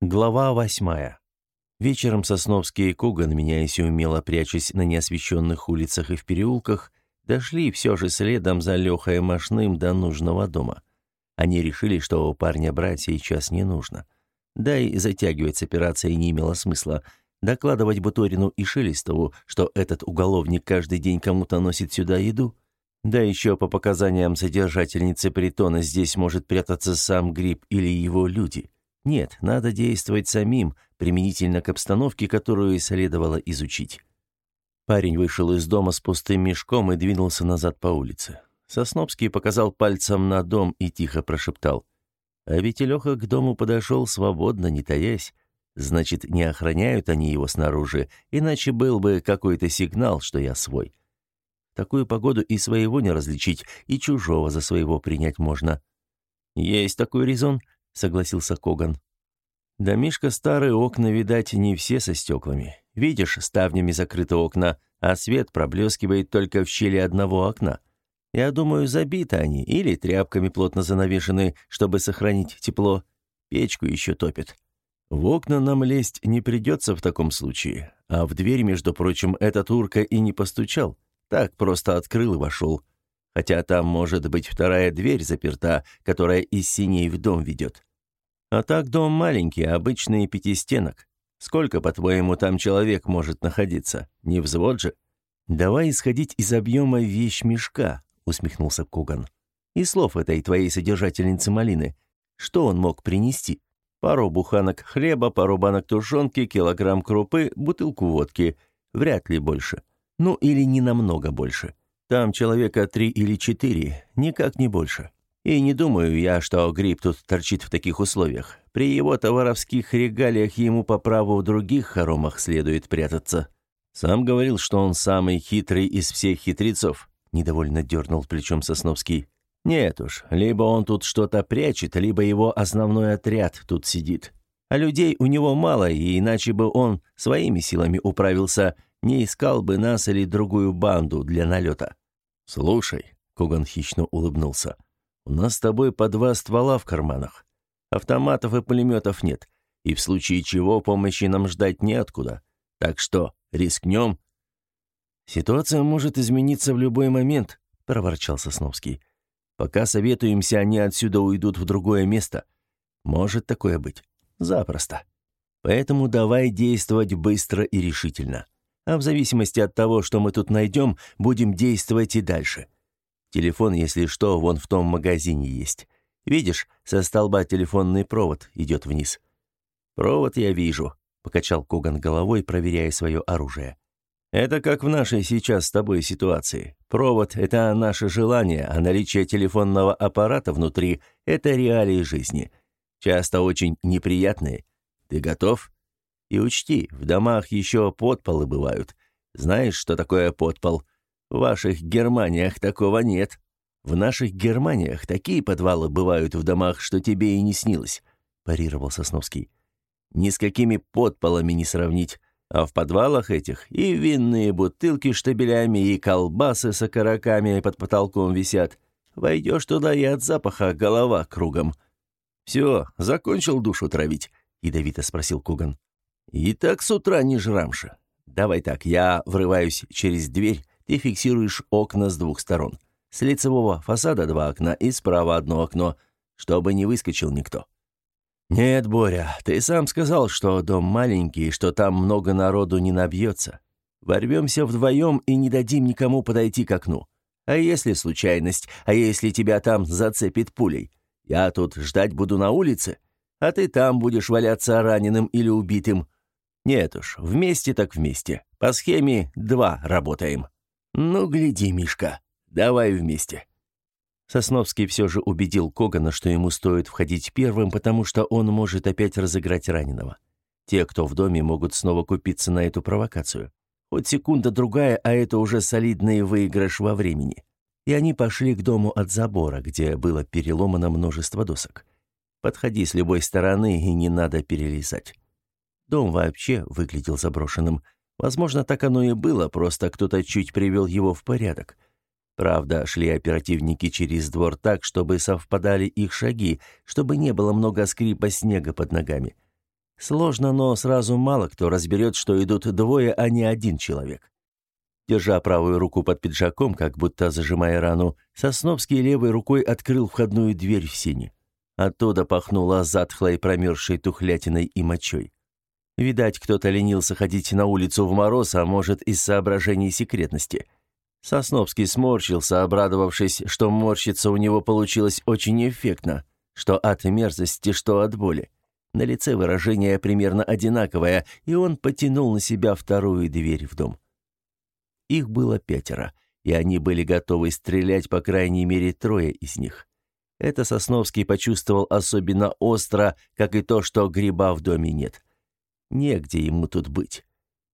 Глава восьмая. Вечером Сосновский и Куган, меняясь умело прячась на неосвещенных улицах и в переулках, дошли все же следом за Лехой Машным до нужного дома. Они решили, что у парня брать сейчас не нужно. Да и затягивать с операцией не имело смысла. Докладывать Буторину и Шелестову, что этот уголовник каждый день кому-то носит сюда еду. Да еще по показаниям содержательницы притона здесь может прятаться сам Гриб или его люди – нет, надо действовать самим, применительно к обстановке, которую следовало изучить. Парень вышел из дома с пустым мешком и двинулся назад по улице. Сосновский показал пальцем на дом и тихо прошептал. А ведь Леха к дому подошел свободно, не таясь. Значит, не охраняют они его снаружи, иначе был бы какой-то сигнал, что я свой. Такую погоду и своего не различить, и чужого за своего принять можно. Есть такой резон, согласился Коган. Домишка старые окна, видать, не все со стеклами. Видишь, ставнями закрыты окна, а свет проблескивает только в щели одного окна. Я думаю, забиты они или тряпками плотно занавешены, чтобы сохранить тепло. Печку еще топят. В окна нам лезть не придется в таком случае. А в дверь, между прочим, этот урка и не постучал. Так просто открыл и вошел. Хотя там может быть вторая дверь заперта, которая из синей в дом ведет. А так дом маленький, обычный пятистенок. Сколько, по-твоему, там человек может находиться? Не взвод же? Давай исходить из объема вещмешка, усмехнулся Куган. И слов этой твоей содержательницы малины. Что он мог принести? Пару буханок хлеба, пару банок тушенки, килограмм крупы, бутылку водки. Вряд ли больше. Ну или не намного больше. Там человека три или четыре, никак не больше. И не думаю я, что Гриб тут торчит в таких условиях. При его товаровских регалиях ему по праву в других хоромах следует прятаться. Сам говорил, что он самый хитрый из всех хитрецов, недовольно дернул плечом Сосновский. Нет уж, либо он тут что-то прячет, либо его основной отряд тут сидит. А людей у него мало, и иначе бы он своими силами управился, не искал бы нас или другую банду для налета. «Слушай», — Коган хищно улыбнулся, — у нас с тобой по два ствола в карманах. Автоматов и пулеметов нет, и в случае чего помощи нам ждать неоткуда. Так что, рискнем?» «Ситуация может измениться в любой момент», — проворчал Сосновский. «Пока советуемся, они отсюда уйдут в другое место. Может такое быть. Запросто. Поэтому давай действовать быстро и решительно. А в зависимости от того, что мы тут найдем, будем действовать и дальше. Телефон, если что, вон в том магазине есть. Видишь, со столба телефонный провод идет вниз. Провод я вижу, покачал Коган головой, проверяя свое оружие. Это как в нашей сейчас с тобой ситуации. Провод это наше желание, а наличие телефонного аппарата внутри это реалии жизни. Часто очень неприятные. Ты готов? И учти, в домах еще подполы бывают. Знаешь, что такое подпол? В ваших Германиях такого нет. В наших Германиях такие подвалы бывают в домах, что тебе и не снилось», – парировал Сосновский. «Ни с какими подполами не сравнить. А в подвалах этих и винные бутылки штабелями, и колбасы с окороками под потолком висят. Войдешь туда и от запаха голова кругом». «Все, закончил душу травить?» – ядовито спросил Куган. «И так с утра не жрамша. Давай так, я врываюсь через дверь, ты фиксируешь окна с двух сторон. С лицевого фасада два окна и справа одно окно, чтобы не выскочил никто. «Нет, Боря, ты сам сказал, что дом маленький, что там много народу не набьется. Ворвемся вдвоем и не дадим никому подойти к окну. А если случайность, а если тебя там зацепит пулей? Я тут ждать буду на улице, а ты там будешь валяться раненым или убитым. Нет уж, вместе так вместе. По схеме два работаем». «Ну, гляди, Мишка, давай вместе». Сосновский все же убедил Когана, что ему стоит входить первым, потому что он может опять разыграть раненого. Те, кто в доме, могут снова купиться на эту провокацию. Хоть секунда-другая, а это уже солидный выигрыш во времени. И они пошли к дому от забора, где было переломано множество досок. Подходи с любой стороны, и не надо перелезать. Дом вообще выглядел заброшенным – Возможно, так оно и было, просто кто-то чуть привел его в порядок. Правда, шли оперативники через двор так, чтобы совпадали их шаги, чтобы не было много скрипа снега под ногами. Сложно, но сразу мало кто разберет, что идут двое, а не один человек. Держа правую руку под пиджаком, как будто зажимая рану, Сосновский левой рукой открыл входную дверь в сине. Оттуда пахнуло затхлой промерзшей тухлятиной и мочой. Видать, кто-то ленился ходить на улицу в мороз, а может, из соображений секретности. Сосновский сморщился, обрадовавшись, что морщиться у него получилось очень эффектно, что от мерзости, что от боли. На лице выражение примерно одинаковое, и он потянул на себя вторую дверь в дом. Их было пятеро, и они были готовы стрелять по крайней мере трое из них. Это Сосновский почувствовал особенно остро, как и то, что гриба в доме нет. Негде ему тут быть.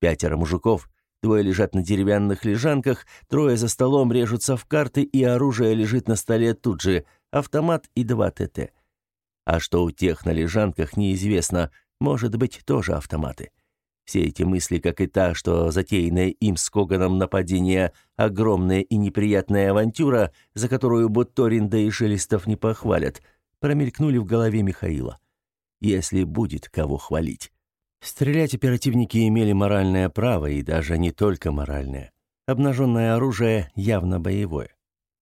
Пятеро мужиков, двое лежат на деревянных лежанках, трое за столом режутся в карты, и оружие лежит на столе тут же, автомат и два ТТ. А что у тех на лежанках, неизвестно, может быть, тоже автоматы. Все эти мысли, как и та, что затеянная им с Коганом нападение – огромная и неприятная авантюра, за которую Бутторин да и Шелестов не похвалят, промелькнули в голове Михаила. Если будет кого хвалить. Стрелять оперативники имели моральное право, и даже не только моральное. Обнаженное оружие явно боевое.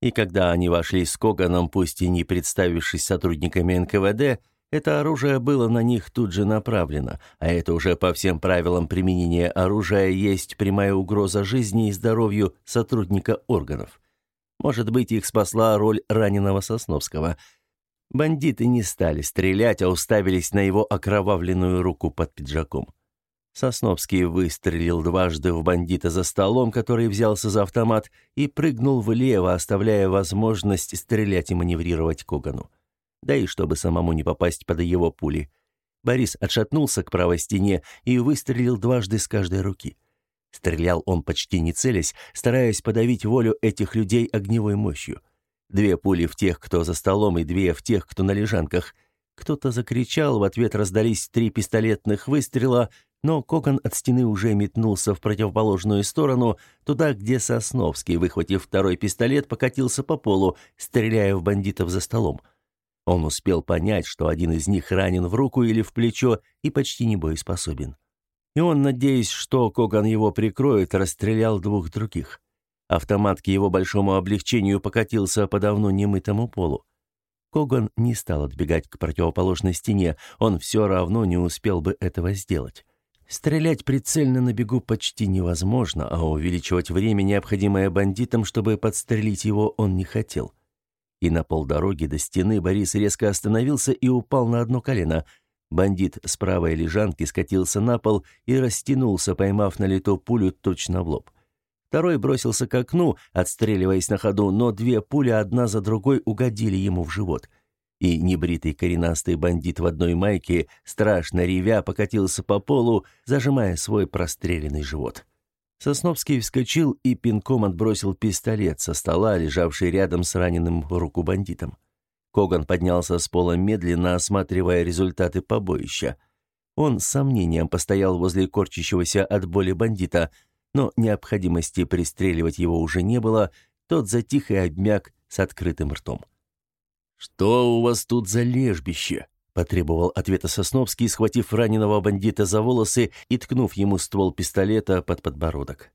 И когда они вошли с Коганом, пусть и не представившись сотрудниками НКВД, это оружие было на них тут же направлено, а это уже по всем правилам применения оружия есть прямая угроза жизни и здоровью сотрудника органов. Может быть, их спасла роль раненого Сосновского. Бандиты не стали стрелять, а уставились на его окровавленную руку под пиджаком. Сосновский выстрелил дважды в бандита за столом, который взялся за автомат, и прыгнул влево, оставляя возможность стрелять и маневрировать Когану да и чтобы самому не попасть под его пули. Борис отшатнулся к правой стене и выстрелил дважды с каждой руки. Стрелял он почти не целясь, стараясь подавить волю этих людей огневой мощью. Две пули в тех, кто за столом, и две в тех, кто на лежанках. Кто-то закричал, в ответ раздались три пистолетных выстрела, но Кокон от стены уже метнулся в противоположную сторону, туда, где Сосновский, выхватив второй пистолет, покатился по полу, стреляя в бандитов за столом. Он успел понять, что один из них ранен в руку или в плечо и почти не боеспособен. И он, надеясь, что Коган его прикроет, расстрелял двух других. Автомат к его большому облегчению покатился по давно немытому полу. Коган не стал отбегать к противоположной стене, он все равно не успел бы этого сделать. Стрелять прицельно на бегу почти невозможно, а увеличивать время, необходимое бандитам, чтобы подстрелить его, он не хотел. И на полдороги до стены Борис резко остановился и упал на одно колено. Бандит с правой лежанки скатился на пол и растянулся, поймав на лету пулю точно в лоб. Второй бросился к окну, отстреливаясь на ходу, но две пули одна за другой угодили ему в живот. И небритый коренастый бандит в одной майке, страшно ревя, покатился по полу, зажимая свой простреленный живот. Сосновский вскочил и пинком отбросил пистолет со стола, лежавший рядом с раненым руку бандитом. Коган поднялся с пола медленно, осматривая результаты побоища. Он с сомнением постоял возле корчащегося от боли бандита, но необходимости пристреливать его уже не было, тот затих и обмяк с открытым ртом. «Что у вас тут за лежбище?» Потребовал ответа Сосновский, схватив раненого бандита за волосы и ткнув ему ствол пистолета под подбородок.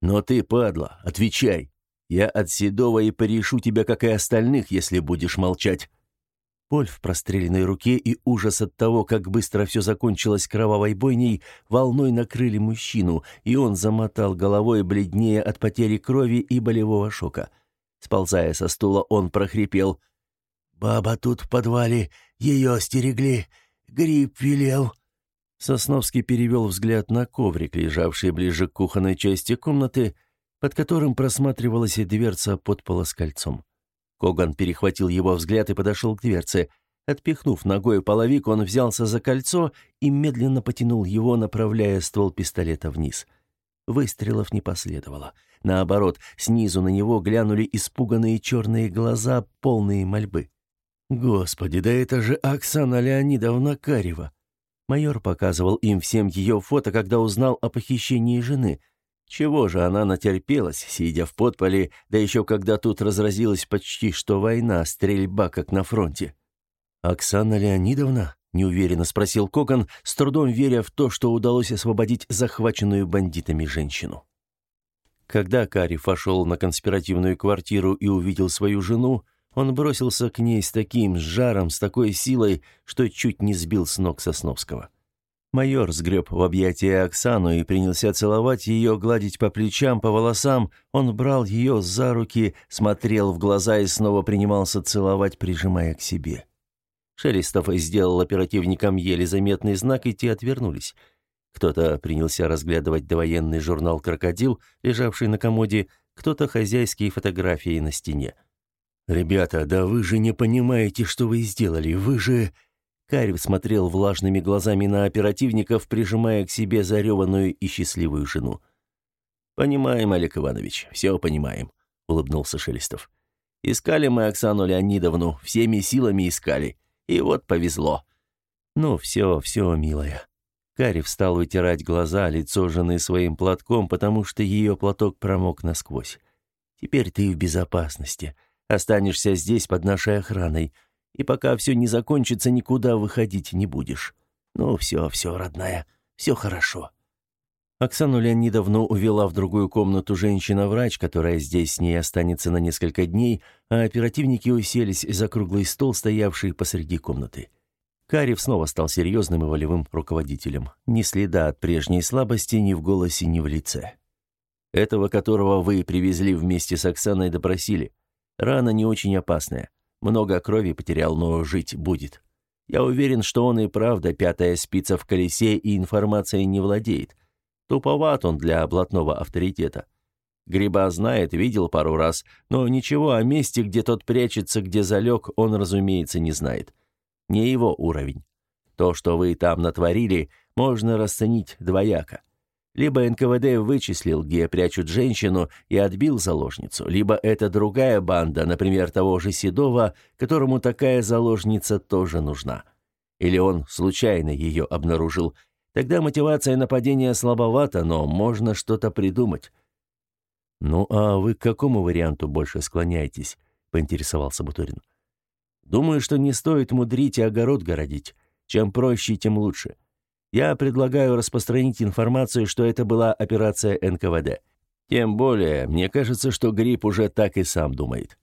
«Но ты, падла, отвечай. Я от Седова и порешу тебя, как и остальных, если будешь молчать». Боль в простреленной руке и ужас от того, как быстро все закончилось кровавой бойней, волной накрыли мужчину, и он замотал головой, бледнее от потери крови и болевого шока. Сползая со стула, он прохрипел — Баба тут в подвале, ее стерегли. Гриб велел». Сосновский перевел взгляд на коврик, лежавший ближе к кухонной части комнаты, под которым просматривалась и дверца подпола с. Коган перехватил его взгляд и подошел к дверце. Отпихнув ногой половик, он взялся за кольцо и медленно потянул его, направляя ствол пистолета вниз. Выстрелов не последовало. Наоборот, снизу на него глянули испуганные черные глаза, полные мольбы. Господи, да это же Оксана Леонидовна Карева. Майор показывал им всем ее фото, когда узнал о похищении жены. Чего же она натерпелась, сидя в подполе, да еще когда тут разразилась почти что война, стрельба, как на фронте. «Оксана Леонидовна?» — неуверенно спросил Коган, с трудом веря в то, что удалось освободить захваченную бандитами женщину. Когда Кариф вошел на конспиративную квартиру и увидел свою жену, он бросился к ней с таким жаром, с такой силой, что чуть не сбил с ног Сосновского. Майор сгреб в объятия Оксану и принялся целовать ее, гладить по плечам, по волосам. Он брал ее за руки, смотрел в глаза и снова принимался целовать, прижимая к себе. Шелестов сделал оперативникам еле заметный знак, и те отвернулись. Кто-то принялся разглядывать довоенный журнал «Крокодил», лежавший на комоде, кто-то хозяйские фотографии на стене. «Ребята, да вы же не понимаете, что вы сделали. Вы же...» Карев смотрел влажными глазами на оперативников, прижимая к себе зареванную и счастливую жену. «Понимаем, Олег Иванович, все понимаем», — улыбнулся Шелестов. «Искали мы Оксану Леонидовну, всеми силами искали. И вот повезло». «Ну, все, все, милая». Карев стал вытирать глаза, лицо жены своим платком, потому что ее платок промок насквозь. «Теперь ты в безопасности. Останешься здесь под нашей охраной. И пока все не закончится, никуда выходить не будешь. Ну, все, все, родная, все хорошо». Оксану Леонидовну увела в другую комнату женщина-врач, которая здесь с ней останется на несколько дней, а оперативники уселись за круглый стол, стоявший посреди комнаты. Карев снова стал серьезным и волевым руководителем. Ни следа от прежней слабости ни в голосе, ни в лице. Этого, которого вы привезли вместе с Оксаной, допросили. Рана не очень опасная. Много крови потерял, но жить будет. Я уверен, что он и правда пятая спица в колесе и информацией не владеет. Туповат он для блатного авторитета. Гриба знает, видел пару раз, но ничего о месте, где тот прячется, где залег, он, разумеется, не знает. Не его уровень. То, что вы там натворили, можно расценить двояко. Либо НКВД вычислил, где прячут женщину, и отбил заложницу, либо это другая банда, например, того же Седова, которому такая заложница тоже нужна. Или он случайно ее обнаружил. Тогда мотивация нападения слабовата, но можно что-то придумать. «Ну, а вы к какому варианту больше склоняетесь?» — поинтересовался Бутурин. «Думаю, что не стоит мудрить и огород городить. Чем проще, тем лучше. Я предлагаю распространить информацию, что это была операция НКВД. Тем более, мне кажется, что Гриб уже так и сам думает.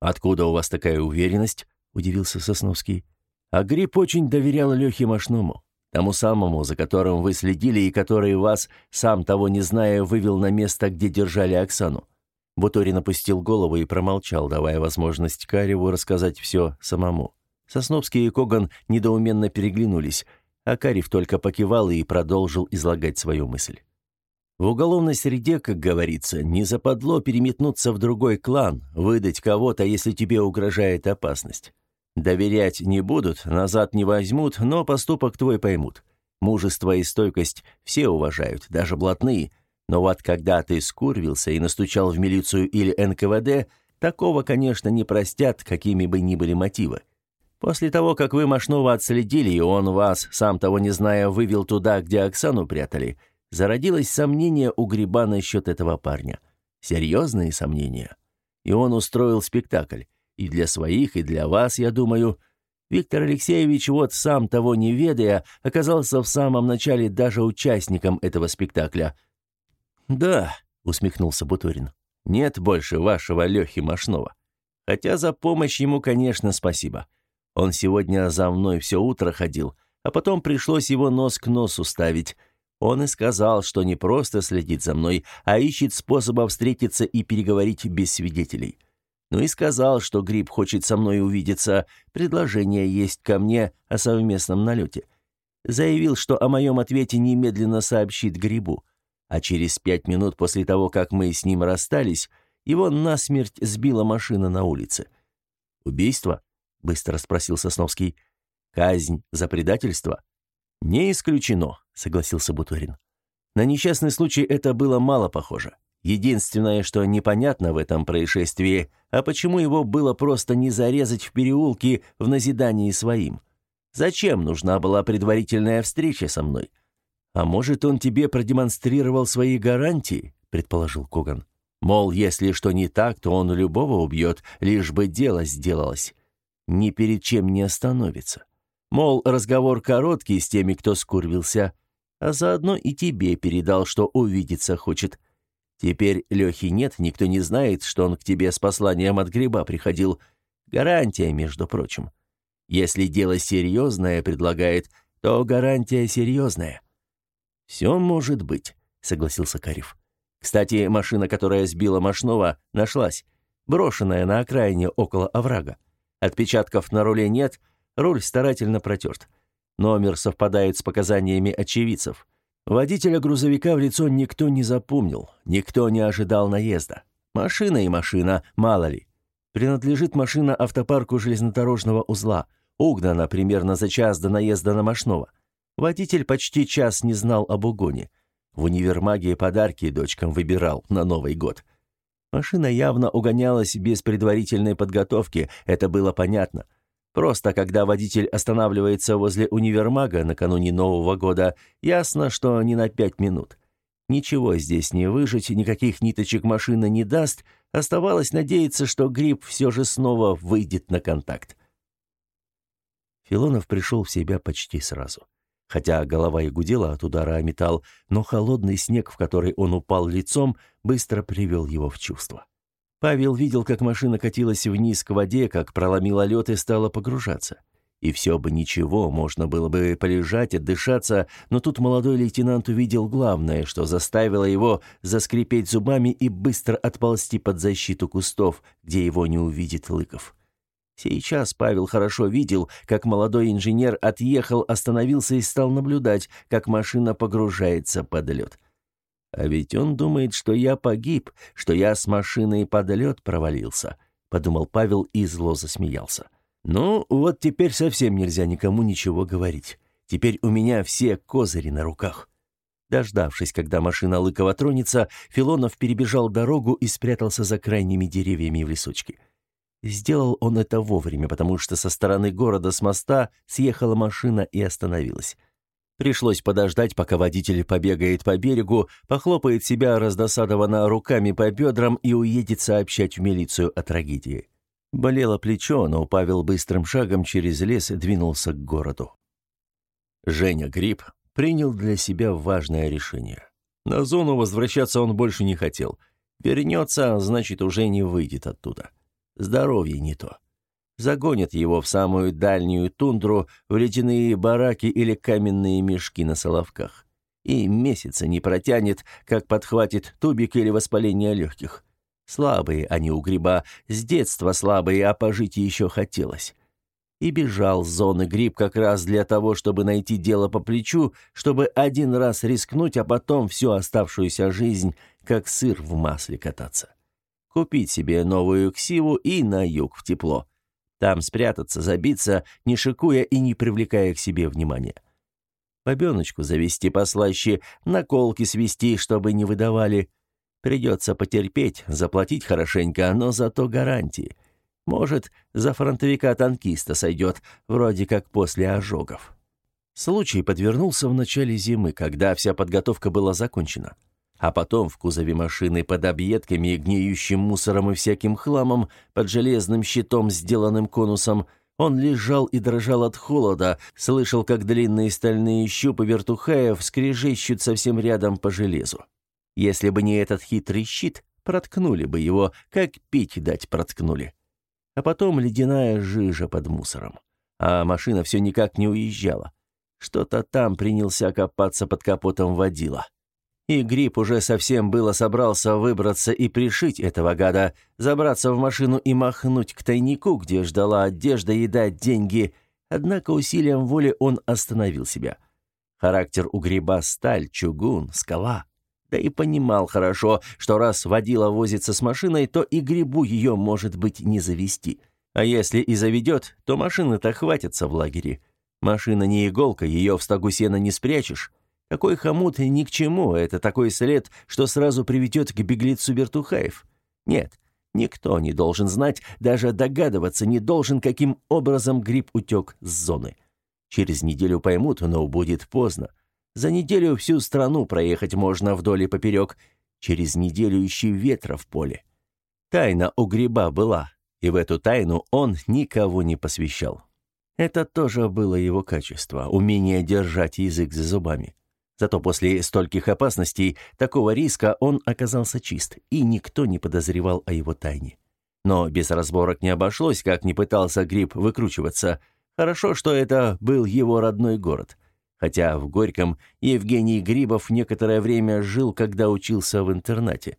Откуда у вас такая уверенность? удивился Сосновский. А Гриб очень доверял Лехе Машному, тому самому, за которым вы следили и который вас, сам того не зная, вывел на место, где держали Оксану. Буторин опустил голову и промолчал, давая возможность Кареву рассказать все самому. Сосновский и Коган недоуменно переглянулись – Акарев только покивал и продолжил излагать свою мысль. В уголовной среде, как говорится, не западло переметнуться в другой клан, выдать кого-то, если тебе угрожает опасность. Доверять не будут, назад не возьмут, но поступок твой поймут. Мужество и стойкость все уважают, даже блатные. Но вот когда ты скурвился и настучал в милицию или НКВД, такого, конечно, не простят, какими бы ни были мотивы. После того, как вы Машнова отследили, и он вас, сам того не зная, вывел туда, где Оксану прятали, зародилось сомнение у Гриба насчет этого парня. Серьезные сомнения. И он устроил спектакль. И для своих, и для вас, я думаю. Виктор Алексеевич, вот сам того не ведая, оказался в самом начале даже участником этого спектакля. «Да», — усмехнулся Бутурин, — «нет больше вашего Лехи Машнова. Хотя за помощь ему, конечно, спасибо. Он сегодня за мной все утро ходил, а потом пришлось его нос к носу ставить. Он и сказал, что не просто следит за мной, а ищет способа встретиться и переговорить без свидетелей. Ну и сказал, что Гриб хочет со мной увидеться, предложение есть ко мне о совместном налете. Заявил, что о моем ответе немедленно сообщит Грибу. А через пять минут после того, как мы с ним расстались, его насмерть сбила машина на улице. Убийство? Быстро спросил Сосновский. Казнь за предательство? Не исключено, согласился Буторин. На несчастный случай это было мало похоже. Единственное, что непонятно в этом происшествии, а почему его было просто не зарезать в переулке в назидании своим? Зачем нужна была предварительная встреча со мной? А может, он тебе продемонстрировал свои гарантии, предположил Коган. Мол, если что не так, то он любого убьет, лишь бы дело сделалось ни перед чем не остановится. Мол, разговор короткий с теми, кто скурвился, а заодно и тебе передал, что увидеться хочет. Теперь Лехи нет, никто не знает, что он к тебе с посланием от гриба приходил. Гарантия, между прочим. Если дело серьезное предлагает, то гарантия серьезная. «Все может быть», — согласился Карев. «Кстати, машина, которая сбила Машнова, нашлась. Брошенная на окраине около оврага. Отпечатков на руле нет, руль старательно протерт. Номер совпадает с показаниями очевидцев. Водителя грузовика в лицо никто не запомнил, никто не ожидал наезда. Машина и машина, мало ли. Принадлежит машина автопарку железнодорожного узла. Угнана примерно за час до наезда на Машнова. Водитель почти час не знал об угоне. В универмаге подарки дочкам выбирал на Новый год. Машина явно угонялась без предварительной подготовки, это было понятно. Просто когда водитель останавливается возле универмага накануне Нового года, ясно, что не на пять минут. Ничего здесь не выжить, никаких ниточек машина не даст, оставалось надеяться, что гриб все же снова выйдет на контакт. Филонов пришел в себя почти сразу. Хотя голова и гудела от удара о металл, но холодный снег, в который он упал лицом, быстро привел его в чувство. Павел видел, как машина катилась вниз к воде, как проломила лед и стала погружаться. И все бы ничего, можно было бы полежать, отдышаться, но тут молодой лейтенант увидел главное, что заставило его заскрипеть зубами и быстро отползти под защиту кустов, где его не увидит Лыков. Сейчас Павел хорошо видел, как молодой инженер отъехал, остановился и стал наблюдать, как машина погружается под лед. «А ведь он думает, что я погиб, что я с машиной под лед провалился», — подумал Павел и зло засмеялся. «Ну, вот теперь совсем нельзя никому ничего говорить. Теперь у меня все козыри на руках». Дождавшись, когда машина Лыкова тронется, Филонов перебежал дорогу и спрятался за крайними деревьями в лесочке. Сделал он это вовремя, потому что со стороны города с моста съехала машина и остановилась. Пришлось подождать, пока водитель побегает по берегу, похлопает себя раздосадованно руками по бедрам и уедет сообщать в милицию о трагедии. Болело плечо, но Павел быстрым шагом через лес двинулся к городу. Женя Гриб принял для себя важное решение. На зону возвращаться он больше не хотел. Вернется, значит, уже не выйдет оттуда. Здоровье не то. Загонят его в самую дальнюю тундру, в ледяные бараки или каменные мешки на соловках. И месяца не протянет, как подхватит тубик или воспаление легких. Слабые они у гриба, с детства слабые, а пожить еще хотелось. И бежал с зоны гриб как раз для того, чтобы найти дело по плечу, чтобы один раз рискнуть, а потом всю оставшуюся жизнь как сыр в масле кататься купить себе новую ксиву и на юг в тепло. Там спрятаться, забиться, не шикуя и не привлекая к себе внимания. Бобеночку завести послаще, наколки свести, чтобы не выдавали. Придется потерпеть, заплатить хорошенько, но зато гарантии. Может, за фронтовика-танкиста сойдет, вроде как после ожогов. Случай подвернулся в начале зимы, когда вся подготовка была закончена. А потом в кузове машины под объедками гниющим мусором и всяким хламом, под железным щитом, сделанным конусом, он лежал и дрожал от холода, слышал, как длинные стальные щупы вертухаев скрежещут совсем рядом по железу. Если бы не этот хитрый щит, проткнули бы его, как пить дать проткнули. А потом ледяная жижа под мусором. А машина все никак не уезжала. Что-то там принялся копаться под капотом водила. И Гриб уже совсем было собрался выбраться и пришить этого гада, забраться в машину и махнуть к тайнику, где ждала одежда, еда, деньги. Однако усилием воли он остановил себя. Характер у Гриба сталь, чугун, скала. Да и понимал хорошо, что раз водила возится с машиной, то и Грибу ее, может быть, не завести. А если и заведет, то машины-то хватится в лагере. Машина не иголка, ее в стогу сена не спрячешь. Такой хомут ни к чему, это такой след, что сразу приведет к беглецу Бертухаев. Нет, никто не должен знать, даже догадываться не должен, каким образом гриб утек с зоны. Через неделю поймут, но будет поздно. За неделю всю страну проехать можно вдоль и поперек. Через неделю ищи ветра в поле. Тайна у гриба была, и в эту тайну он никого не посвящал. Это тоже было его качество, умение держать язык за зубами. Зато после стольких опасностей, такого риска, он оказался чист, и никто не подозревал о его тайне. Но без разборок не обошлось, как не пытался Гриб выкручиваться. Хорошо, что это был его родной город. Хотя в Горьком Евгений Грибов некоторое время жил, когда учился в интернате.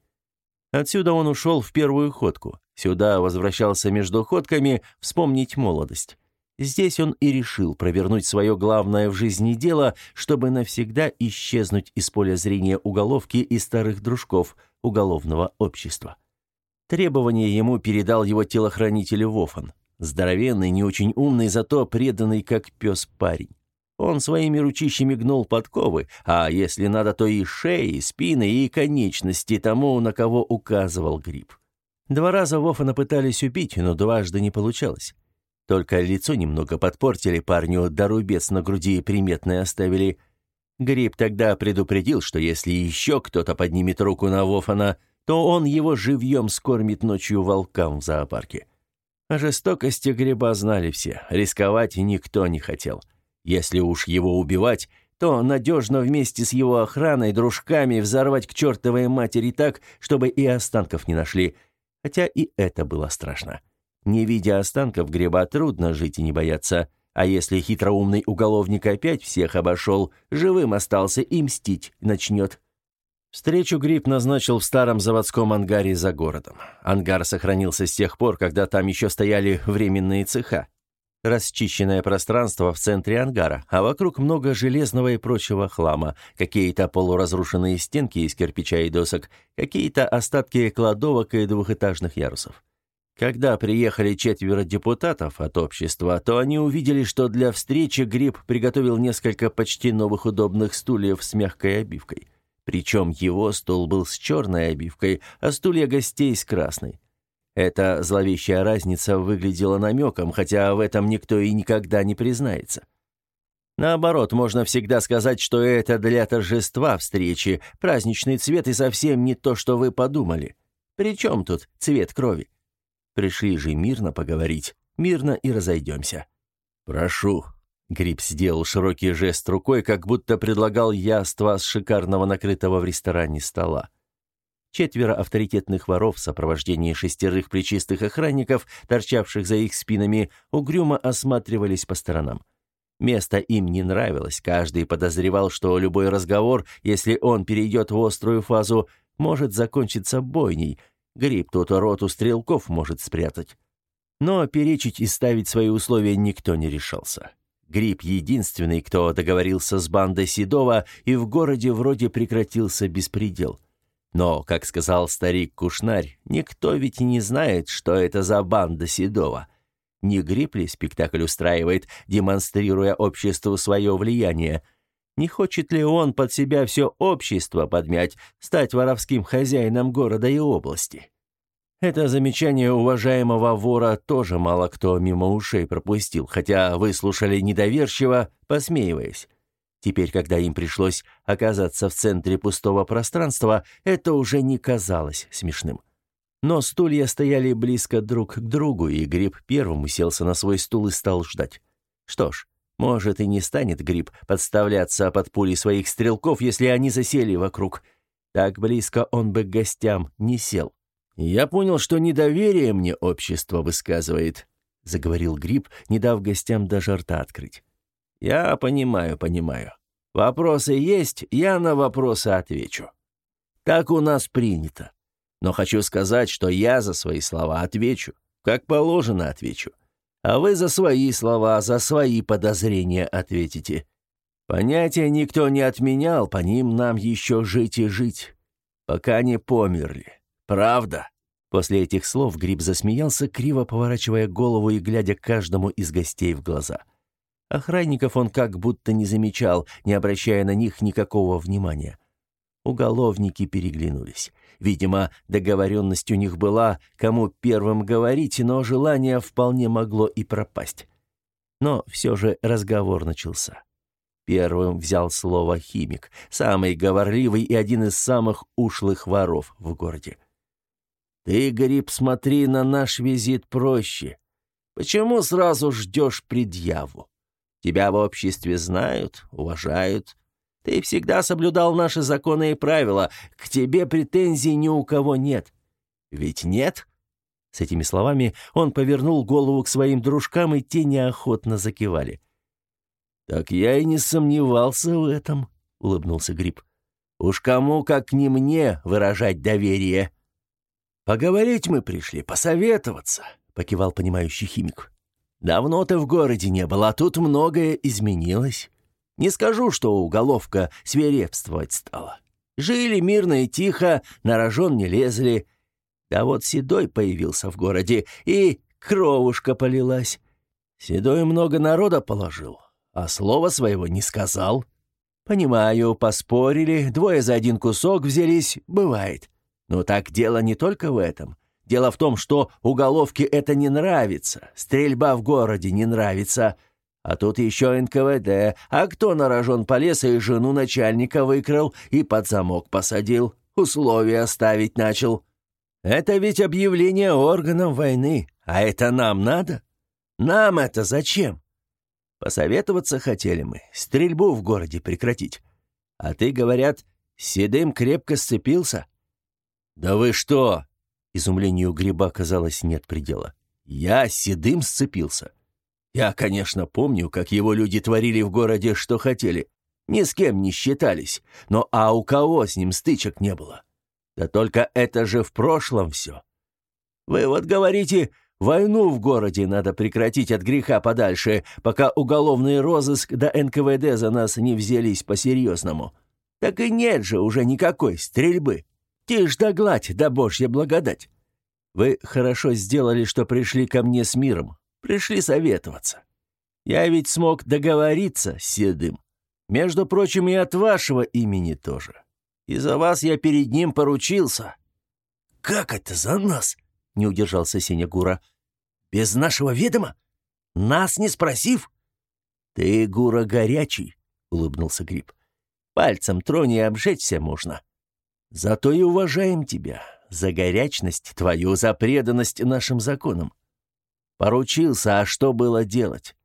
Отсюда он ушел в первую ходку. Сюда возвращался между ходками вспомнить молодость. Здесь он и решил провернуть свое главное в жизни дело, чтобы навсегда исчезнуть из поля зрения уголовки и старых дружков уголовного общества. Требование ему передал его телохранитель Вофан. Здоровенный, не очень умный, зато преданный как пес парень. Он своими ручищами гнул подковы, а если надо, то и шеи, спины и конечности тому, на кого указывал гриб. Два раза Вофана пытались убить, но дважды не получалось. Только лицо немного подпортили парню, да рубец на груди приметный оставили. Гриб тогда предупредил, что если еще кто-то поднимет руку на Вофана, то он его живьем скормит ночью волкам в зоопарке. О жестокости гриба знали все, рисковать никто не хотел. Если уж его убивать, то надежно вместе с его охраной, дружками взорвать к чертовой матери так, чтобы и останков не нашли. Хотя и это было страшно. Не видя останков гриба, трудно жить и не бояться. А если хитроумный уголовник опять всех обошел, живым остался и мстить начнет. Встречу Гриб назначил в старом заводском ангаре за городом. Ангар сохранился с тех пор, когда там еще стояли временные цеха. Расчищенное пространство в центре ангара, а вокруг много железного и прочего хлама, какие-то полуразрушенные стенки из кирпича и досок, какие-то остатки кладовок и двухэтажных ярусов. Когда приехали четверо депутатов от общества, то они увидели, что для встречи Гриб приготовил несколько почти новых удобных стульев с мягкой обивкой. Причем его стул был с черной обивкой, а стулья гостей с красной. Эта зловещая разница выглядела намеком, хотя в этом никто и никогда не признается. Наоборот, можно всегда сказать, что это для торжества встречи, праздничный цвет и совсем не то, что вы подумали. Причем тут цвет крови? Пришли же мирно поговорить, мирно и разойдемся. Прошу. Гриб сделал широкий жест рукой, как будто предлагал яство с шикарного накрытого в ресторане стола. Четверо авторитетных воров в сопровождении шестерых плечистых охранников, торчавших за их спинами, угрюмо осматривались по сторонам. Место им не нравилось, каждый подозревал, что любой разговор, если он перейдет в острую фазу, может закончиться бойней — Гриб тут роту стрелков может спрятать. Но перечить и ставить свои условия никто не решался. Гриб единственный, кто договорился с бандой Седова, и в городе вроде прекратился беспредел. Но, как сказал старик Кушнарь, никто ведь не знает, что это за банда Седова. Не Гриб ли спектакль устраивает, демонстрируя обществу свое влияние – не хочет ли он под себя все общество подмять, стать воровским хозяином города и области? Это замечание уважаемого вора тоже мало кто мимо ушей пропустил, хотя выслушали недоверчиво, посмеиваясь. Теперь, когда им пришлось оказаться в центре пустого пространства, это уже не казалось смешным. Но стулья стояли близко друг к другу, и Гриб первым уселся на свой стул и стал ждать. Что ж, может, и не станет гриб подставляться под пули своих стрелков, если они засели вокруг. Так близко он бы к гостям не сел. «Я понял, что недоверие мне общество высказывает», — заговорил Гриб, не дав гостям даже рта открыть. «Я понимаю, понимаю. Вопросы есть, я на вопросы отвечу. Так у нас принято. Но хочу сказать, что я за свои слова отвечу. Как положено отвечу а вы за свои слова, за свои подозрения ответите. Понятия никто не отменял, по ним нам еще жить и жить, пока не померли. Правда?» После этих слов Гриб засмеялся, криво поворачивая голову и глядя каждому из гостей в глаза. Охранников он как будто не замечал, не обращая на них никакого внимания. Уголовники переглянулись. Видимо, договоренность у них была, кому первым говорить, но желание вполне могло и пропасть. Но все же разговор начался. Первым взял слово химик, самый говорливый и один из самых ушлых воров в городе. «Ты, Гриб, смотри на наш визит проще. Почему сразу ждешь предъяву? Тебя в обществе знают, уважают. Ты всегда соблюдал наши законы и правила. К тебе претензий ни у кого нет. Ведь нет?» С этими словами он повернул голову к своим дружкам, и те неохотно закивали. «Так я и не сомневался в этом», — улыбнулся Гриб. «Уж кому, как не мне, выражать доверие». «Поговорить мы пришли, посоветоваться», — покивал понимающий химик. «Давно ты в городе не был, а тут многое изменилось. Не скажу, что уголовка свирепствовать стала. Жили мирно и тихо, на рожон не лезли. Да вот Седой появился в городе, и кровушка полилась. Седой много народа положил, а слова своего не сказал. Понимаю, поспорили, двое за один кусок взялись, бывает. Но так дело не только в этом. Дело в том, что уголовке это не нравится, стрельба в городе не нравится. А тут еще НКВД, а кто на рожон полез и жену начальника выкрал и под замок посадил, условия ставить начал. Это ведь объявление органам войны, а это нам надо? Нам это зачем? Посоветоваться хотели мы, стрельбу в городе прекратить. А ты, говорят, седым крепко сцепился? Да вы что? Изумлению Гриба, казалось, нет предела. Я седым сцепился. Я, конечно, помню, как его люди творили в городе, что хотели. Ни с кем не считались. Но а у кого с ним стычек не было? Да только это же в прошлом все. Вы вот говорите, войну в городе надо прекратить от греха подальше, пока уголовный розыск да НКВД за нас не взялись по-серьезному. Так и нет же уже никакой стрельбы. Тишь да гладь, да божья благодать. Вы хорошо сделали, что пришли ко мне с миром, пришли советоваться. Я ведь смог договориться с Седым. Между прочим, и от вашего имени тоже. И за вас я перед ним поручился». «Как это за нас?» — не удержался Сеня Гура. «Без нашего ведома? Нас не спросив?» «Ты, Гура, горячий», — улыбнулся Гриб. «Пальцем трони и обжечься можно. Зато и уважаем тебя за горячность твою, за преданность нашим законам. Поручился, а что было делать?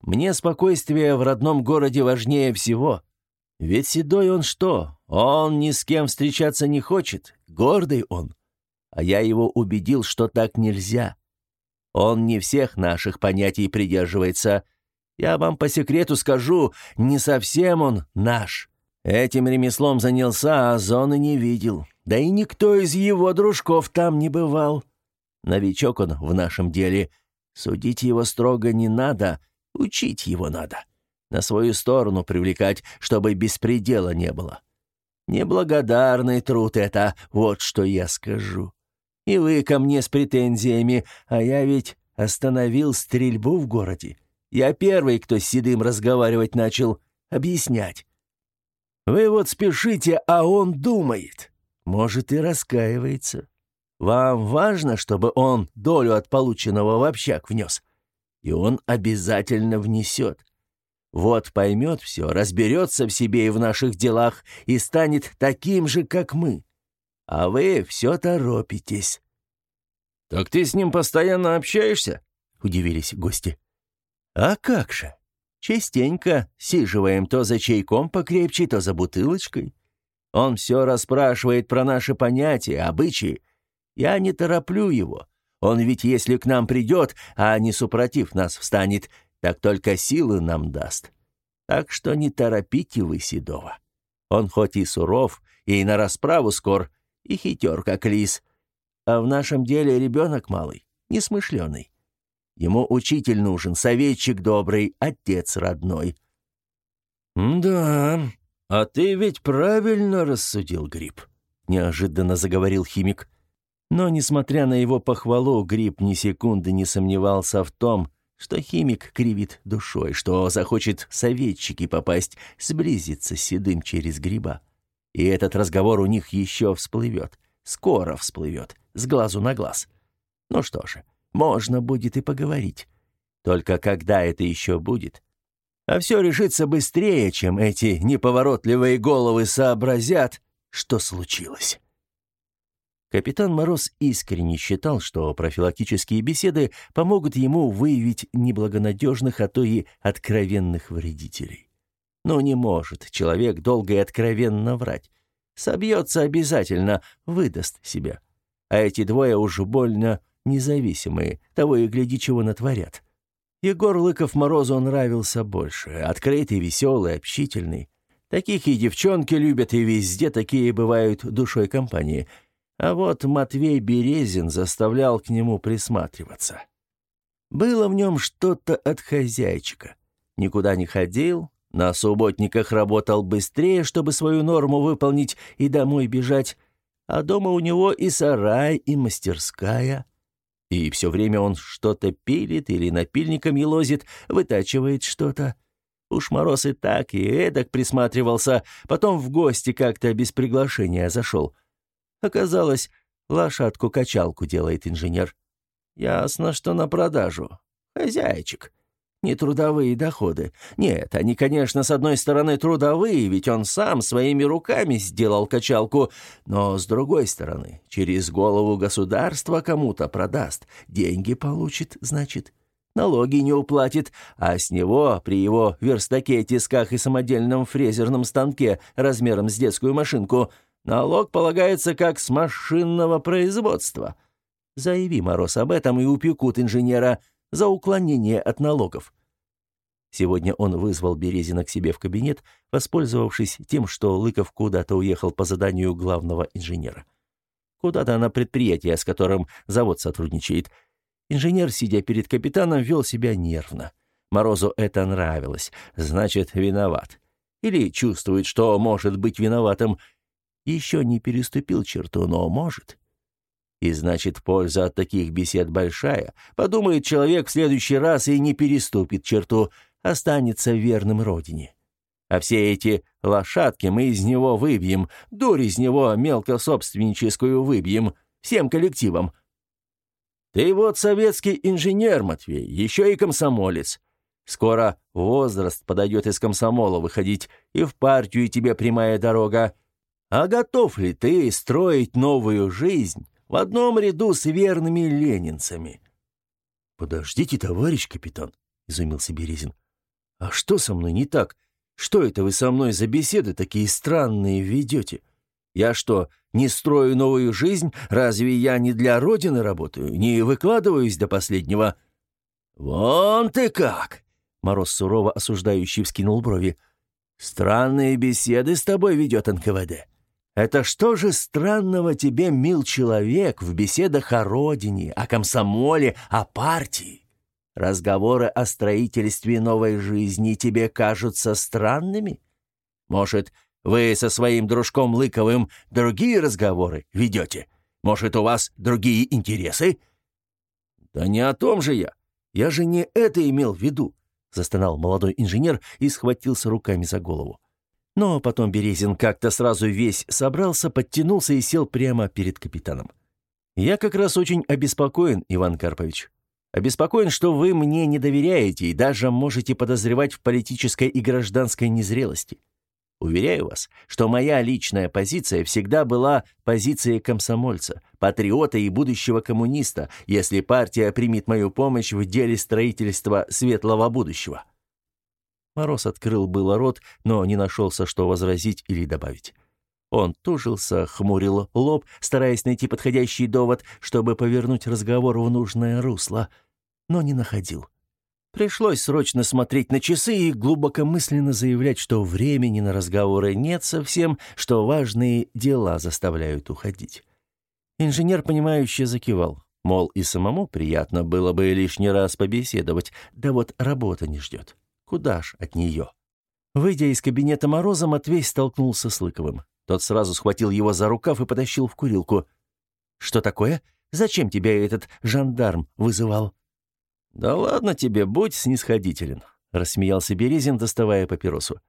Мне спокойствие в родном городе важнее всего. Ведь седой он что? Он ни с кем встречаться не хочет, гордый он. А я его убедил, что так нельзя. Он не всех наших понятий придерживается. Я вам по секрету скажу, не совсем он наш. Этим ремеслом занялся, а зоны не видел. Да и никто из его дружков там не бывал. Новичок он в нашем деле. Судить его строго не надо, учить его надо на свою сторону привлекать, чтобы беспредела не было. Неблагодарный труд это, вот что я скажу. И вы ко мне с претензиями, а я ведь остановил стрельбу в городе. Я первый, кто с Седым разговаривать начал, объяснять. Вы вот спешите, а он думает. Может, и раскаивается. Вам важно, чтобы он долю от полученного в общак внес? И он обязательно внесет. Вот поймет все, разберется в себе и в наших делах и станет таким же, как мы. А вы все торопитесь». «Так ты с ним постоянно общаешься?» — удивились гости. «А как же? Частенько сиживаем то за чайком покрепче, то за бутылочкой. Он все расспрашивает про наши понятия, обычаи. Я не тороплю его. Он ведь, если к нам придет, а не супротив нас встанет, так только силы нам даст. Так что не торопите вы Седова. Он хоть и суров, и на расправу скор, и хитер, как лис, а в нашем деле ребенок малый, несмышленый. Ему учитель нужен, советчик добрый, отец родной». «Да, а ты ведь правильно рассудил, Гриб», — неожиданно заговорил химик. Но, несмотря на его похвалу, Гриб ни секунды не сомневался в том, что химик кривит душой, что захочет советчики попасть, сблизиться с седым через гриба. И этот разговор у них еще всплывет, скоро всплывет, с глазу на глаз. Ну что же, можно будет и поговорить. Только когда это еще будет? А все решится быстрее, чем эти неповоротливые головы сообразят, что случилось. Капитан Мороз искренне считал, что профилактические беседы помогут ему выявить неблагонадежных, а то и откровенных вредителей. Но не может человек долго и откровенно врать. Собьется обязательно, выдаст себя. А эти двое уж больно независимые, того и гляди, чего натворят. Егор Лыков Морозу нравился больше, открытый, веселый, общительный. Таких и девчонки любят, и везде такие бывают душой компании — а вот Матвей Березин заставлял к нему присматриваться. Было в нем что-то от хозяйчика. Никуда не ходил, на субботниках работал быстрее, чтобы свою норму выполнить и домой бежать, а дома у него и сарай, и мастерская. И все время он что-то пилит или напильником елозит, вытачивает что-то. Уж Мороз и так, и эдак присматривался, потом в гости как-то без приглашения зашел — Оказалось, лошадку-качалку делает инженер. Ясно, что на продажу. Хозяйчик. Не трудовые доходы. Нет, они, конечно, с одной стороны трудовые, ведь он сам своими руками сделал качалку, но с другой стороны, через голову государства кому-то продаст, деньги получит, значит, налоги не уплатит, а с него при его верстаке, тисках и самодельном фрезерном станке размером с детскую машинку – Налог полагается как с машинного производства. Заяви, Мороз, об этом и упекут инженера за уклонение от налогов. Сегодня он вызвал Березина к себе в кабинет, воспользовавшись тем, что Лыков куда-то уехал по заданию главного инженера. Куда-то на предприятие, с которым завод сотрудничает. Инженер, сидя перед капитаном, вел себя нервно. Морозу это нравилось, значит, виноват. Или чувствует, что может быть виноватым – еще не переступил черту, но может. И значит, польза от таких бесед большая. Подумает человек в следующий раз и не переступит черту, останется верным родине. А все эти лошадки мы из него выбьем, дурь из него мелкособственническую выбьем, всем коллективом. Ты вот советский инженер, Матвей, еще и комсомолец. Скоро возраст подойдет из комсомола выходить, и в партию тебе прямая дорога. А готов ли ты строить новую жизнь в одном ряду с верными ленинцами? Подождите, товарищ капитан, изумился Березин. А что со мной не так? Что это вы со мной за беседы такие странные ведете? Я что, не строю новую жизнь? Разве я не для Родины работаю, не выкладываюсь до последнего? Вон ты как! Мороз сурово осуждающий вскинул брови. Странные беседы с тобой ведет НКВД. Это что же странного тебе, мил человек, в беседах о родине, о комсомоле, о партии? Разговоры о строительстве новой жизни тебе кажутся странными? Может, вы со своим дружком Лыковым другие разговоры ведете? Может, у вас другие интересы?» «Да не о том же я. Я же не это имел в виду», — застонал молодой инженер и схватился руками за голову. Но потом Березин как-то сразу весь собрался, подтянулся и сел прямо перед капитаном. «Я как раз очень обеспокоен, Иван Карпович. Обеспокоен, что вы мне не доверяете и даже можете подозревать в политической и гражданской незрелости. Уверяю вас, что моя личная позиция всегда была позицией комсомольца, патриота и будущего коммуниста, если партия примет мою помощь в деле строительства светлого будущего». Мороз открыл было рот, но не нашелся, что возразить или добавить. Он тужился, хмурил лоб, стараясь найти подходящий довод, чтобы повернуть разговор в нужное русло, но не находил. Пришлось срочно смотреть на часы и глубокомысленно заявлять, что времени на разговоры нет совсем, что важные дела заставляют уходить. Инженер, понимающе закивал. Мол, и самому приятно было бы лишний раз побеседовать, да вот работа не ждет. Куда ж от нее? Выйдя из кабинета Мороза, Матвей столкнулся с Лыковым. Тот сразу схватил его за рукав и потащил в курилку. «Что такое? Зачем тебя этот жандарм вызывал?» «Да ладно тебе, будь снисходителен», — рассмеялся Березин, доставая папиросу.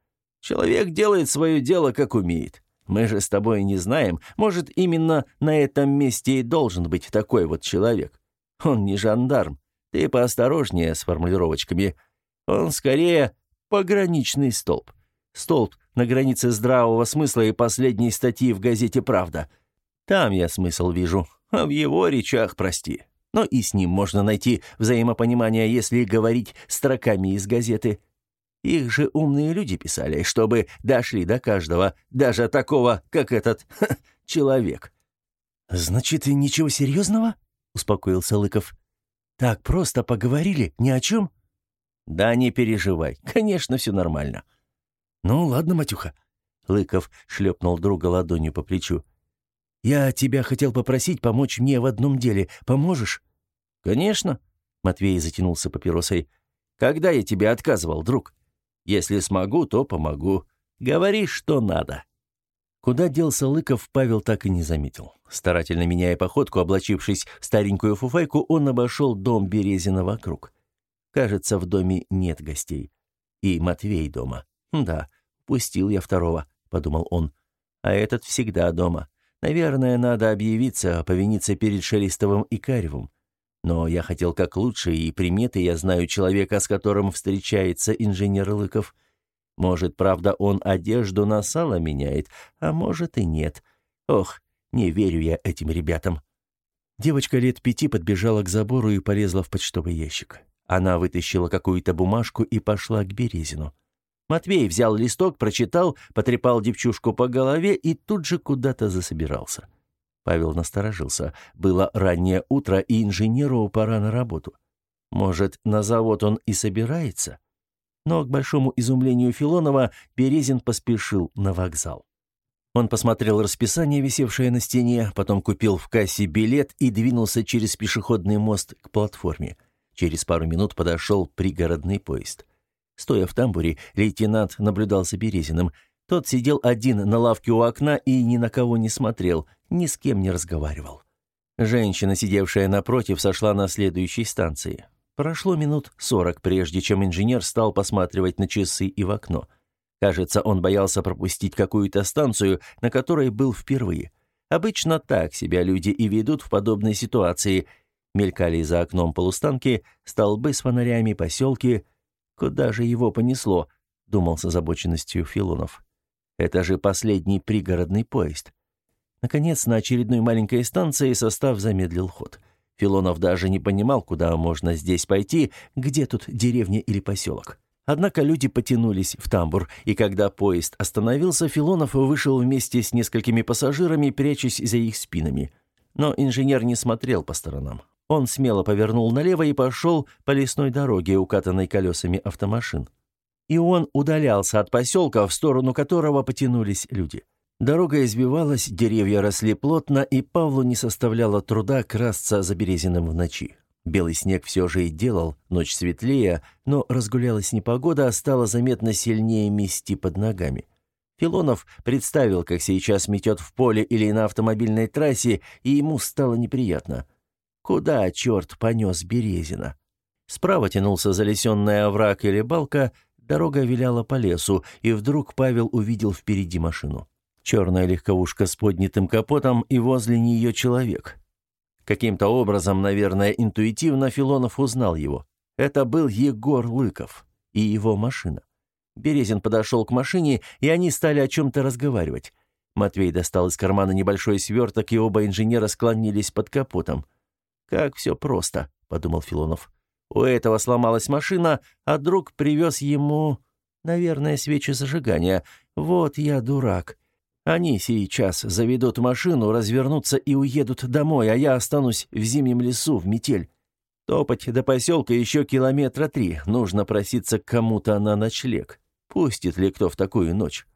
«Человек делает свое дело, как умеет. Мы же с тобой не знаем, может, именно на этом месте и должен быть такой вот человек. Он не жандарм. Ты поосторожнее с формулировочками. Он скорее пограничный столб. Столб на границе здравого смысла и последней статьи в газете «Правда». Там я смысл вижу, а в его речах прости. Но и с ним можно найти взаимопонимание, если говорить строками из газеты. Их же умные люди писали, чтобы дошли до каждого, даже такого, как этот ха, человек. «Значит, ничего серьезного?» — успокоился Лыков. «Так просто поговорили, ни о чем?» «Да не переживай, конечно, все нормально». «Ну, ладно, Матюха». Лыков шлепнул друга ладонью по плечу. «Я тебя хотел попросить помочь мне в одном деле. Поможешь?» «Конечно», — Матвей затянулся папиросой. «Когда я тебе отказывал, друг? Если смогу, то помогу. Говори, что надо». Куда делся Лыков, Павел так и не заметил. Старательно меняя походку, облачившись в старенькую фуфайку, он обошел дом Березина вокруг. Кажется, в доме нет гостей. И Матвей дома. Да, пустил я второго, подумал он. А этот всегда дома. Наверное, надо объявиться, повиниться перед Шелестовым и Каревым. Но я хотел как лучше, и приметы я знаю человека, с которым встречается инженер Лыков. Может, правда, он одежду на сало меняет, а может и нет. Ох, не верю я этим ребятам. Девочка лет пяти подбежала к забору и полезла в почтовый ящик. Она вытащила какую-то бумажку и пошла к Березину. Матвей взял листок, прочитал, потрепал девчушку по голове и тут же куда-то засобирался. Павел насторожился. Было раннее утро, и инженеру пора на работу. Может, на завод он и собирается? Но, к большому изумлению Филонова, Березин поспешил на вокзал. Он посмотрел расписание, висевшее на стене, потом купил в кассе билет и двинулся через пешеходный мост к платформе. Через пару минут подошел пригородный поезд. Стоя в тамбуре, лейтенант наблюдал за Березиным. Тот сидел один на лавке у окна и ни на кого не смотрел, ни с кем не разговаривал. Женщина, сидевшая напротив, сошла на следующей станции. Прошло минут сорок, прежде чем инженер стал посматривать на часы и в окно. Кажется, он боялся пропустить какую-то станцию, на которой был впервые. Обычно так себя люди и ведут в подобной ситуации. Мелькали за окном полустанки, столбы с фонарями, поселки. Куда же его понесло? Думал с озабоченностью Филонов. Это же последний пригородный поезд. Наконец, на очередной маленькой станции состав замедлил ход. Филонов даже не понимал, куда можно здесь пойти, где тут деревня или поселок. Однако люди потянулись в тамбур, и когда поезд остановился, Филонов вышел вместе с несколькими пассажирами, прячась за их спинами. Но инженер не смотрел по сторонам. Он смело повернул налево и пошел по лесной дороге, укатанной колесами автомашин. И он удалялся от поселка, в сторону которого потянулись люди. Дорога избивалась, деревья росли плотно, и Павлу не составляло труда красться за Березиным в ночи. Белый снег все же и делал, ночь светлее, но разгулялась непогода, а стало заметно сильнее мести под ногами. Филонов представил, как сейчас метет в поле или на автомобильной трассе, и ему стало неприятно. Куда, черт, понес Березина? Справа тянулся залесенный овраг или балка, дорога виляла по лесу, и вдруг Павел увидел впереди машину. Черная легковушка с поднятым капотом и возле нее человек. Каким-то образом, наверное, интуитивно Филонов узнал его. Это был Егор Лыков и его машина. Березин подошел к машине, и они стали о чем-то разговаривать. Матвей достал из кармана небольшой сверток, и оба инженера склонились под капотом. «Как все просто», — подумал Филонов. «У этого сломалась машина, а друг привез ему, наверное, свечи зажигания. Вот я дурак. Они сейчас заведут машину, развернутся и уедут домой, а я останусь в зимнем лесу в метель. Топать до поселка еще километра три. Нужно проситься к кому-то на ночлег. Пустит ли кто в такую ночь?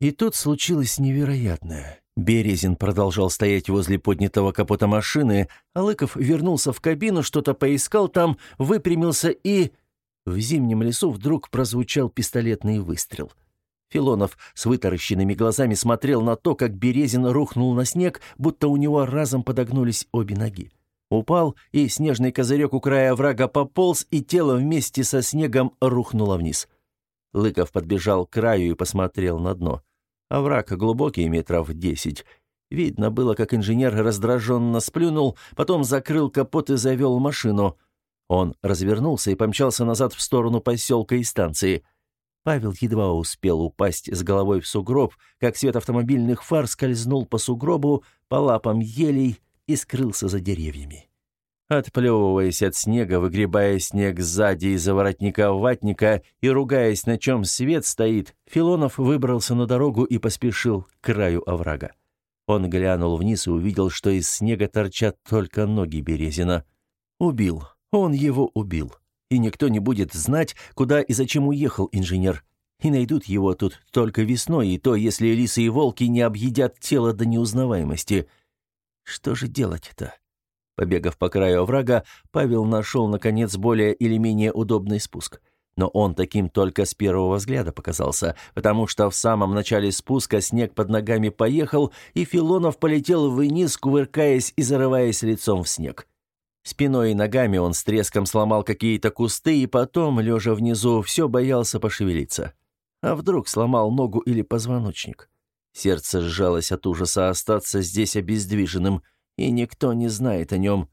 И тут случилось невероятное. Березин продолжал стоять возле поднятого капота машины, а Лыков вернулся в кабину, что-то поискал там, выпрямился и... В зимнем лесу вдруг прозвучал пистолетный выстрел — Филонов с вытаращенными глазами смотрел на то, как Березин рухнул на снег, будто у него разом подогнулись обе ноги. Упал, и снежный козырек у края врага пополз, и тело вместе со снегом рухнуло вниз. Лыков подбежал к краю и посмотрел на дно. Овраг глубокий, метров десять. Видно было, как инженер раздраженно сплюнул, потом закрыл капот и завел машину. Он развернулся и помчался назад в сторону поселка и станции — Павел едва успел упасть с головой в сугроб, как свет автомобильных фар скользнул по сугробу, по лапам елей и скрылся за деревьями. Отплевываясь от снега, выгребая снег сзади из-за воротника ватника и ругаясь, на чем свет стоит, Филонов выбрался на дорогу и поспешил к краю оврага. Он глянул вниз и увидел, что из снега торчат только ноги Березина. Убил. Он его убил. И никто не будет знать, куда и зачем уехал инженер. И найдут его тут только весной, и то, если лисы и волки не объедят тело до неузнаваемости. Что же делать-то? Побегав по краю оврага, Павел нашел, наконец, более или менее удобный спуск. Но он таким только с первого взгляда показался, потому что в самом начале спуска снег под ногами поехал, и Филонов полетел вниз, кувыркаясь и зарываясь лицом в снег. Спиной и ногами он с треском сломал какие-то кусты, и потом, лежа внизу, все боялся пошевелиться. А вдруг сломал ногу или позвоночник? Сердце сжалось от ужаса остаться здесь обездвиженным – и никто не знает о нем,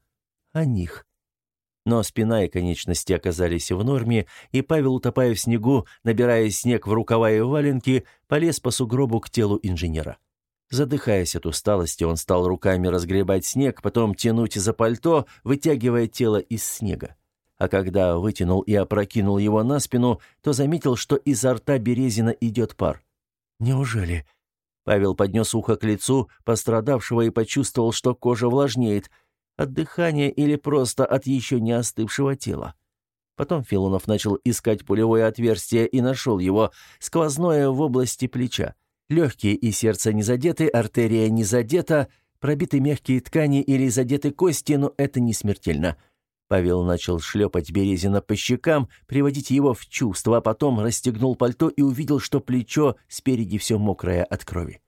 о них. Но спина и конечности оказались в норме, и Павел, утопая в снегу, набирая снег в рукава и валенки, полез по сугробу к телу инженера. Задыхаясь от усталости, он стал руками разгребать снег, потом тянуть за пальто, вытягивая тело из снега. А когда вытянул и опрокинул его на спину, то заметил, что изо рта Березина идет пар. «Неужели?» Павел поднес ухо к лицу пострадавшего и почувствовал, что кожа влажнеет. От дыхания или просто от еще не остывшего тела. Потом Филонов начал искать пулевое отверстие и нашел его, сквозное в области плеча. Легкие и сердце не задеты, артерия не задета, пробиты мягкие ткани или задеты кости, но это не смертельно. Павел начал шлепать Березина по щекам, приводить его в чувство, а потом расстегнул пальто и увидел, что плечо спереди все мокрое от крови.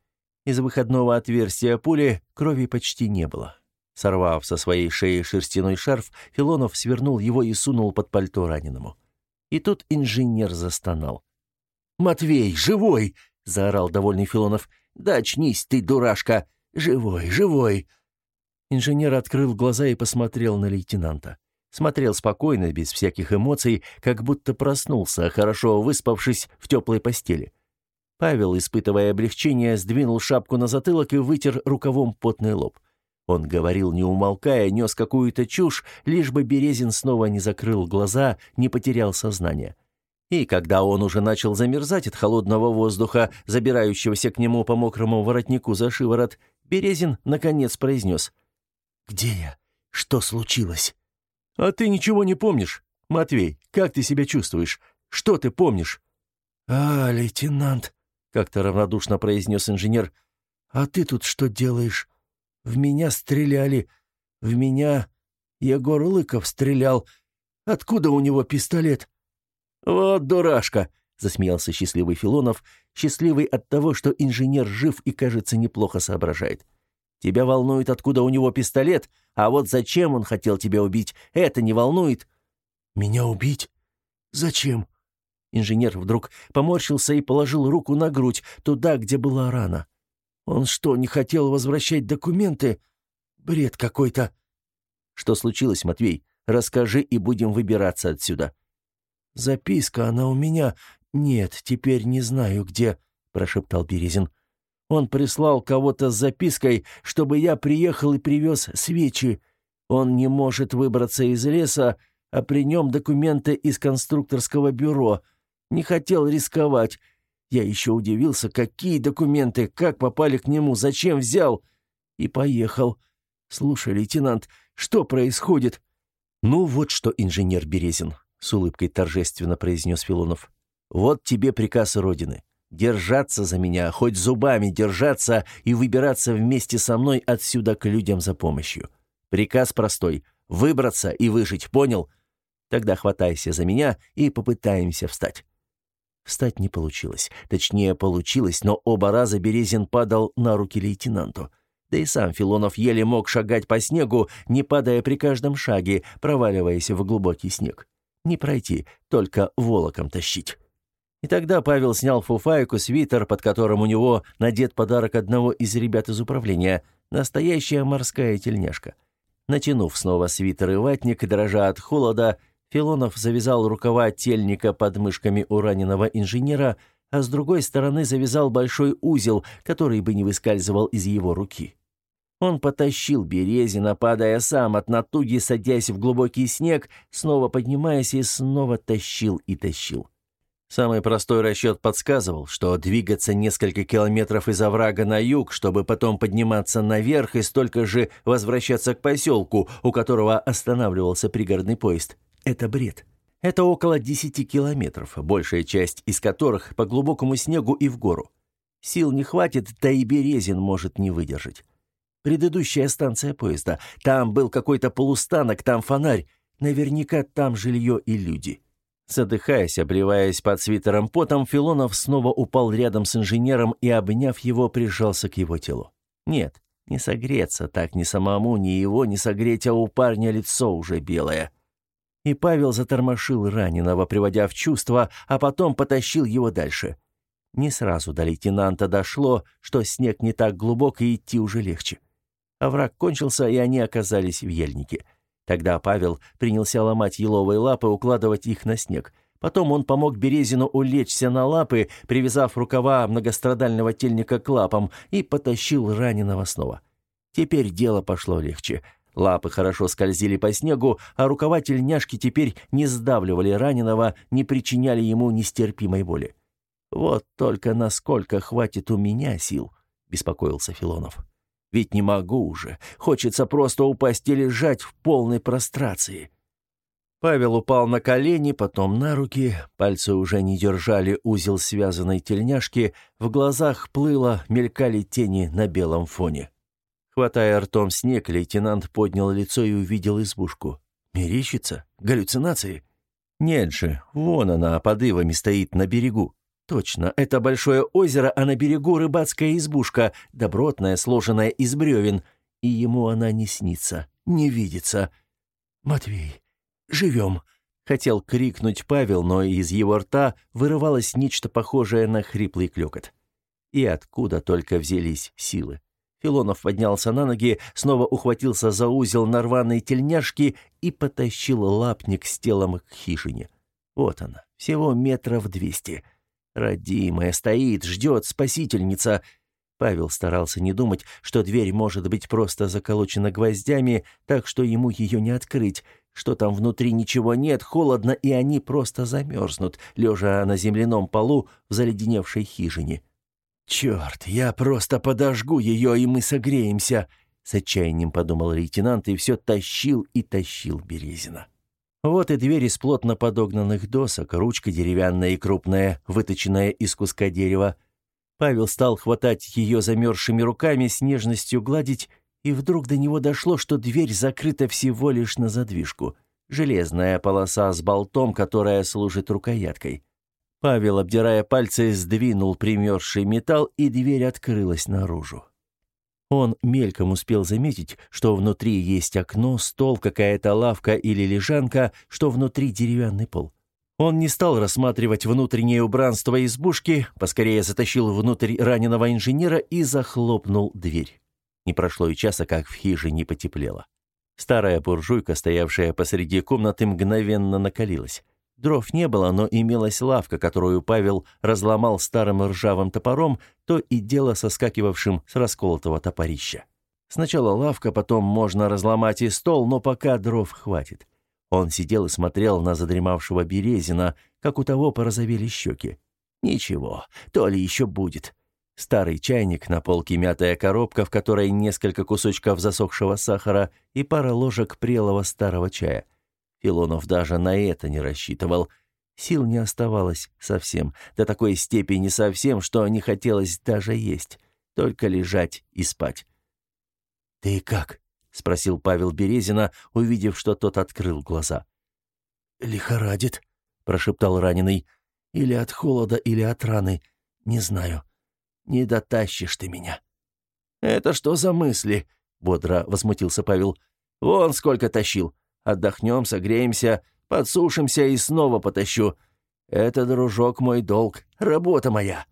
Из выходного отверстия пули крови почти не было. Сорвав со своей шеи шерстяной шарф, Филонов свернул его и сунул под пальто раненому. И тут инженер застонал. «Матвей, живой!» — заорал довольный Филонов. «Да очнись ты, дурашка! Живой, живой!» Инженер открыл глаза и посмотрел на лейтенанта. Смотрел спокойно, без всяких эмоций, как будто проснулся, хорошо выспавшись в теплой постели. Павел, испытывая облегчение, сдвинул шапку на затылок и вытер рукавом потный лоб. Он говорил, не умолкая, нес какую-то чушь, лишь бы Березин снова не закрыл глаза, не потерял сознание. И когда он уже начал замерзать от холодного воздуха, забирающегося к нему по мокрому воротнику за шиворот, Березин наконец произнес. «Где я? Что случилось?» «А ты ничего не помнишь? Матвей, как ты себя чувствуешь? Что ты помнишь?» «А, лейтенант», — как-то равнодушно произнес инженер, — «а ты тут что делаешь? В меня стреляли. В меня Егор Лыков стрелял. Откуда у него пистолет?» «Вот дурашка», — засмеялся счастливый Филонов, счастливый от того, что инженер жив и, кажется, неплохо соображает. Тебя волнует, откуда у него пистолет, а вот зачем он хотел тебя убить, это не волнует». «Меня убить? Зачем?» Инженер вдруг поморщился и положил руку на грудь, туда, где была рана. «Он что, не хотел возвращать документы? Бред какой-то!» «Что случилось, Матвей? Расскажи, и будем выбираться отсюда». «Записка, она у меня. Нет, теперь не знаю, где», — прошептал Березин. Он прислал кого-то с запиской, чтобы я приехал и привез свечи. Он не может выбраться из леса, а при нем документы из конструкторского бюро. Не хотел рисковать. Я еще удивился, какие документы, как попали к нему, зачем взял. И поехал. Слушай, лейтенант, что происходит? Ну вот что, инженер Березин, с улыбкой торжественно произнес Филонов. Вот тебе приказ Родины. Держаться за меня, хоть зубами держаться и выбираться вместе со мной отсюда к людям за помощью. Приказ простой — выбраться и выжить, понял? Тогда хватайся за меня и попытаемся встать». Встать не получилось. Точнее, получилось, но оба раза Березин падал на руки лейтенанту. Да и сам Филонов еле мог шагать по снегу, не падая при каждом шаге, проваливаясь в глубокий снег. Не пройти, только волоком тащить. И тогда Павел снял фуфайку, свитер, под которым у него надет подарок одного из ребят из управления, настоящая морская тельняшка. Натянув снова свитер и ватник, дрожа от холода, Филонов завязал рукава тельника под мышками у раненого инженера, а с другой стороны завязал большой узел, который бы не выскальзывал из его руки. Он потащил Березина, падая сам от натуги, садясь в глубокий снег, снова поднимаясь и снова тащил и тащил. Самый простой расчет подсказывал, что двигаться несколько километров из оврага на юг, чтобы потом подниматься наверх и столько же возвращаться к поселку, у которого останавливался пригородный поезд, это бред. Это около 10 километров, большая часть из которых по глубокому снегу и в гору. Сил не хватит, да и Березин может не выдержать. Предыдущая станция поезда. Там был какой-то полустанок, там фонарь. Наверняка там жилье и люди. Задыхаясь, обливаясь под свитером потом, Филонов снова упал рядом с инженером и, обняв его, прижался к его телу. Нет, не согреться так ни самому, ни его не согреть, а у парня лицо уже белое. И Павел затормошил раненого, приводя в чувство, а потом потащил его дальше. Не сразу до лейтенанта дошло, что снег не так глубок и идти уже легче. Овраг кончился, и они оказались в ельнике. Тогда Павел принялся ломать еловые лапы, укладывать их на снег. Потом он помог Березину улечься на лапы, привязав рукава многострадального тельника к лапам, и потащил раненого снова. Теперь дело пошло легче. Лапы хорошо скользили по снегу, а рукава тельняшки теперь не сдавливали раненого, не причиняли ему нестерпимой боли. «Вот только насколько хватит у меня сил», — беспокоился Филонов. Ведь не могу уже. Хочется просто упасть и лежать в полной прострации. Павел упал на колени, потом на руки. Пальцы уже не держали узел связанной тельняшки. В глазах плыло, мелькали тени на белом фоне. Хватая ртом снег, лейтенант поднял лицо и увидел избушку. Мерещится? Галлюцинации? Нет же, вон она под ивами стоит на берегу. Точно, это большое озеро, а на берегу рыбацкая избушка, добротная, сложенная из бревен. И ему она не снится, не видится. «Матвей, живем!» — хотел крикнуть Павел, но из его рта вырывалось нечто похожее на хриплый клёкот. И откуда только взялись силы. Филонов поднялся на ноги, снова ухватился за узел на рваной тельняшки и потащил лапник с телом к хижине. Вот она, всего метров двести — Родимая стоит, ждет спасительница. Павел старался не думать, что дверь может быть просто заколочена гвоздями, так что ему ее не открыть, что там внутри ничего нет, холодно, и они просто замерзнут, лежа на земляном полу в заледеневшей хижине. «Черт, я просто подожгу ее, и мы согреемся!» С отчаянием подумал лейтенант и все тащил и тащил Березина. Вот и дверь из плотно подогнанных досок, ручка деревянная и крупная, выточенная из куска дерева. Павел стал хватать ее замерзшими руками, с нежностью гладить, и вдруг до него дошло, что дверь закрыта всего лишь на задвижку. Железная полоса с болтом, которая служит рукояткой. Павел, обдирая пальцы, сдвинул примерзший металл, и дверь открылась наружу. Он мельком успел заметить, что внутри есть окно, стол, какая-то лавка или лежанка, что внутри деревянный пол. Он не стал рассматривать внутреннее убранство избушки, поскорее затащил внутрь раненого инженера и захлопнул дверь. Не прошло и часа, как в хижине потеплело. Старая буржуйка, стоявшая посреди комнаты, мгновенно накалилась. Дров не было, но имелась лавка, которую Павел разломал старым ржавым топором, то и дело соскакивавшим с расколотого топорища. Сначала лавка, потом можно разломать и стол, но пока дров хватит. Он сидел и смотрел на задремавшего Березина, как у того порозовели щеки. Ничего, то ли еще будет. Старый чайник, на полке мятая коробка, в которой несколько кусочков засохшего сахара и пара ложек прелого старого чая — Филонов даже на это не рассчитывал. Сил не оставалось совсем, до такой степени совсем, что не хотелось даже есть, только лежать и спать. «Ты как?» — спросил Павел Березина, увидев, что тот открыл глаза. «Лихорадит», — прошептал раненый. «Или от холода, или от раны. Не знаю. Не дотащишь ты меня». «Это что за мысли?» — бодро возмутился Павел. «Вон сколько тащил. Отдохнем, согреемся, подсушимся и снова потащу. Это, дружок, мой долг, работа моя».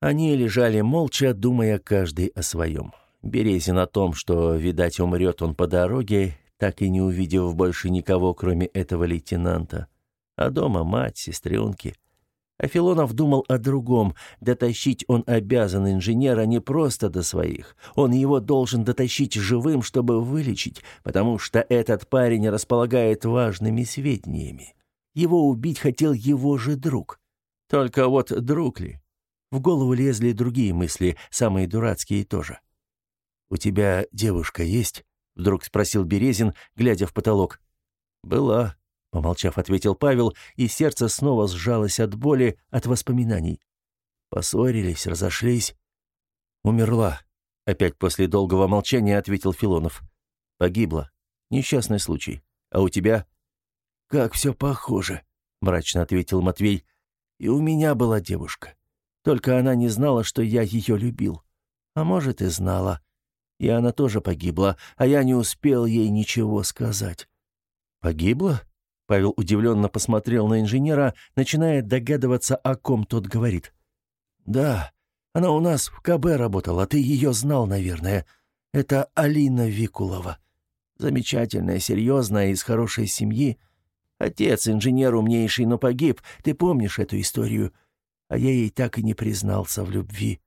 Они лежали молча, думая каждый о своем. Березин о том, что, видать, умрет он по дороге, так и не увидев больше никого, кроме этого лейтенанта. А дома мать, сестренки. А Филонов думал о другом. Дотащить он обязан инженера не просто до своих. Он его должен дотащить живым, чтобы вылечить, потому что этот парень располагает важными сведениями. Его убить хотел его же друг. Только вот друг ли? В голову лезли другие мысли, самые дурацкие тоже. «У тебя девушка есть?» — вдруг спросил Березин, глядя в потолок. «Была», — помолчав, ответил Павел, и сердце снова сжалось от боли, от воспоминаний. Поссорились, разошлись. «Умерла», — опять после долгого молчания ответил Филонов. «Погибла. Несчастный случай. А у тебя?» «Как все похоже», — мрачно ответил Матвей. «И у меня была девушка. Только она не знала, что я ее любил. А может, и знала. И она тоже погибла, а я не успел ей ничего сказать». «Погибла?» Павел удивленно посмотрел на инженера, начиная догадываться, о ком тот говорит. «Да, она у нас в КБ работала, ты ее знал, наверное. Это Алина Викулова. Замечательная, серьезная, из хорошей семьи. Отец инженер умнейший, но погиб. Ты помнишь эту историю? А я ей так и не признался в любви.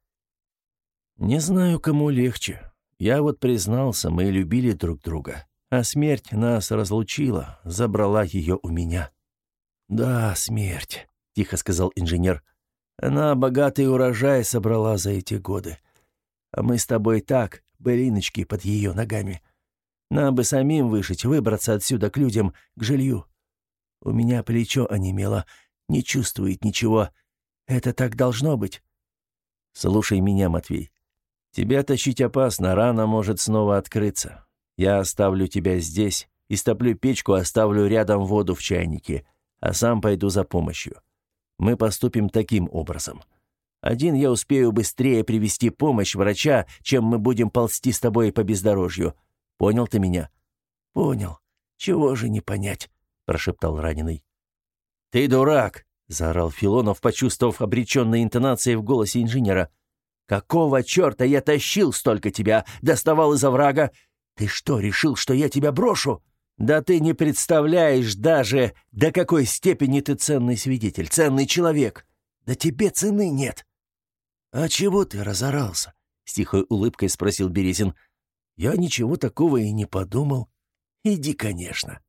Не знаю, кому легче. Я вот признался, мы любили друг друга. А смерть нас разлучила, забрала ее у меня. Да, смерть, тихо сказал инженер. Она богатый урожай собрала за эти годы. А мы с тобой так, былиночки под ее ногами. Нам бы самим вышить, выбраться отсюда к людям, к жилью. У меня плечо онемело, не чувствует ничего. Это так должно быть. Слушай меня, Матвей. Тебя тащить опасно, рана может снова открыться. Я оставлю тебя здесь, истоплю печку, оставлю рядом воду в чайнике, а сам пойду за помощью. Мы поступим таким образом. Один я успею быстрее привести помощь врача, чем мы будем ползти с тобой по бездорожью. Понял ты меня? Понял. Чего же не понять? прошептал раненый. «Ты дурак!» — заорал Филонов, почувствовав обреченные интонации в голосе инженера. «Какого черта я тащил столько тебя, доставал из оврага? Ты что, решил, что я тебя брошу? Да ты не представляешь даже, до какой степени ты ценный свидетель, ценный человек. Да тебе цены нет». «А чего ты разорался?» — с тихой улыбкой спросил Березин. «Я ничего такого и не подумал». «Иди, конечно».